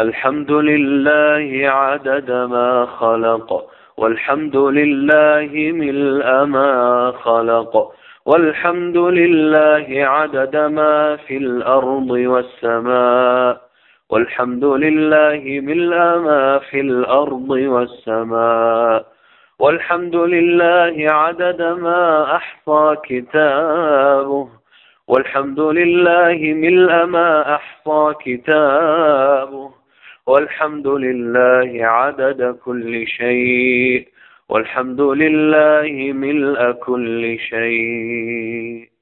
الحمد لله عدد ما خلق والحمد لله ملء ما خلق والحمد لله عدد ما في الأرض والسماء والحمد لله ملء ما في الأرض والسماء والحمد لله عدد ما أحصى كتابه والحمد لله ملء ما أحصى كتابه. والحمد لله عدد كل شيء والحمد لله ملء كل شيء.